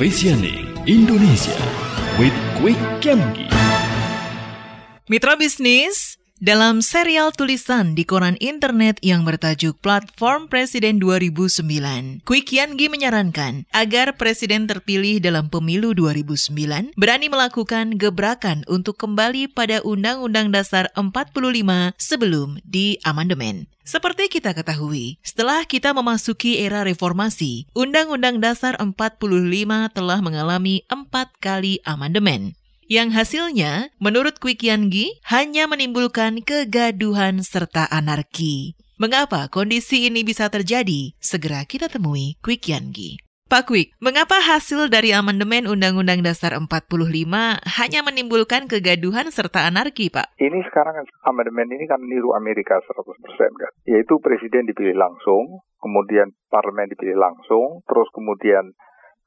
Profesioning Indonesia with Quick Kemgi. Mitra bisnis, dalam serial tulisan di koran internet yang bertajuk Platform Presiden 2009, Quick Yanggi menyarankan agar presiden terpilih dalam pemilu 2009 berani melakukan gebrakan untuk kembali pada Undang-Undang Dasar 45 sebelum di amandemen. Seperti kita ketahui, setelah kita memasuki era reformasi, Undang-Undang Dasar 45 telah mengalami empat kali amandemen yang hasilnya, menurut Quick Yanggi, hanya menimbulkan kegaduhan serta anarki. Mengapa kondisi ini bisa terjadi? Segera kita temui Quick Yanggi. Pak Quick, mengapa hasil dari amandemen Undang-Undang Dasar 45 hanya menimbulkan kegaduhan serta anarki, Pak? Ini sekarang amandemen ini kan niru Amerika 100% kan. Yaitu presiden dipilih langsung, kemudian parlemen dipilih langsung, terus kemudian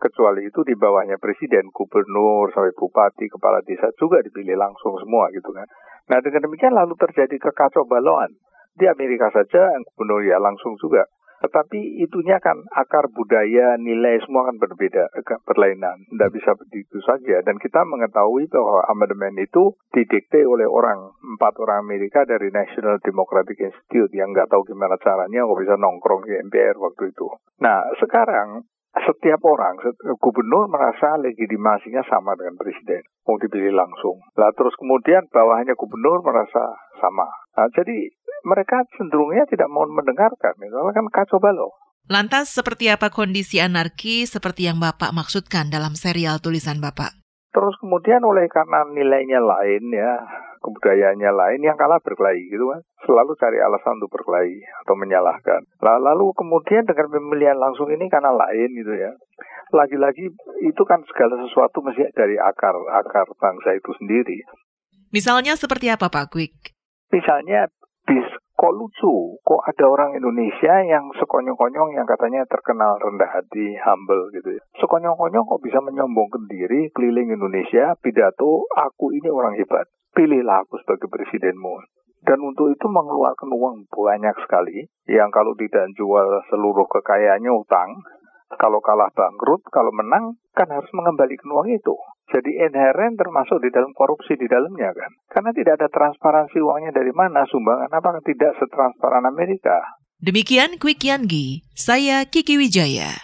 kecuali itu di bawahnya presiden, gubernur, sampai bupati, kepala desa juga dipilih langsung semua gitu kan. Nah dengan demikian lalu terjadi kekacau balauan. Di Amerika saja yang gubernur ya langsung juga. Tetapi itunya kan akar budaya, nilai semua kan berbeda, berlainan. Tidak bisa begitu saja. Dan kita mengetahui bahwa amandemen itu didikte oleh orang, empat orang Amerika dari National Democratic Institute yang nggak tahu gimana caranya kok bisa nongkrong di MPR waktu itu. Nah sekarang setiap orang, gubernur merasa legitimasinya sama dengan presiden, mau dipilih langsung. Lah terus kemudian bawahnya gubernur merasa sama. Nah, jadi mereka cenderungnya tidak mau mendengarkan, itu kan kacau balau. Lantas seperti apa kondisi anarki seperti yang Bapak maksudkan dalam serial tulisan Bapak? Terus kemudian oleh karena nilainya lain ya, kebudayaannya lain yang kalah berkelahi gitu kan. Selalu cari alasan untuk berkelahi atau menyalahkan. Lalu kemudian dengan pemilihan langsung ini karena lain gitu ya. Lagi-lagi itu kan segala sesuatu mesti dari akar-akar bangsa itu sendiri. Misalnya seperti apa Pak Quick? Misalnya bis kok lucu, kok ada orang Indonesia yang sekonyong-konyong yang katanya terkenal rendah hati, humble gitu ya. Sekonyong-konyong kok bisa menyombongkan diri keliling Indonesia, pidato, aku ini orang hebat. Pilihlah aku sebagai presidenmu. Dan untuk itu mengeluarkan uang banyak sekali, yang kalau tidak jual seluruh kekayaannya utang, kalau kalah bangkrut, kalau menang kan harus mengembalikan uang itu. Jadi inheren termasuk di dalam korupsi di dalamnya kan. Karena tidak ada transparansi uangnya dari mana, sumbangan apakah tidak setransparan Amerika. Demikian Quick Yanggi, saya Kiki Wijaya.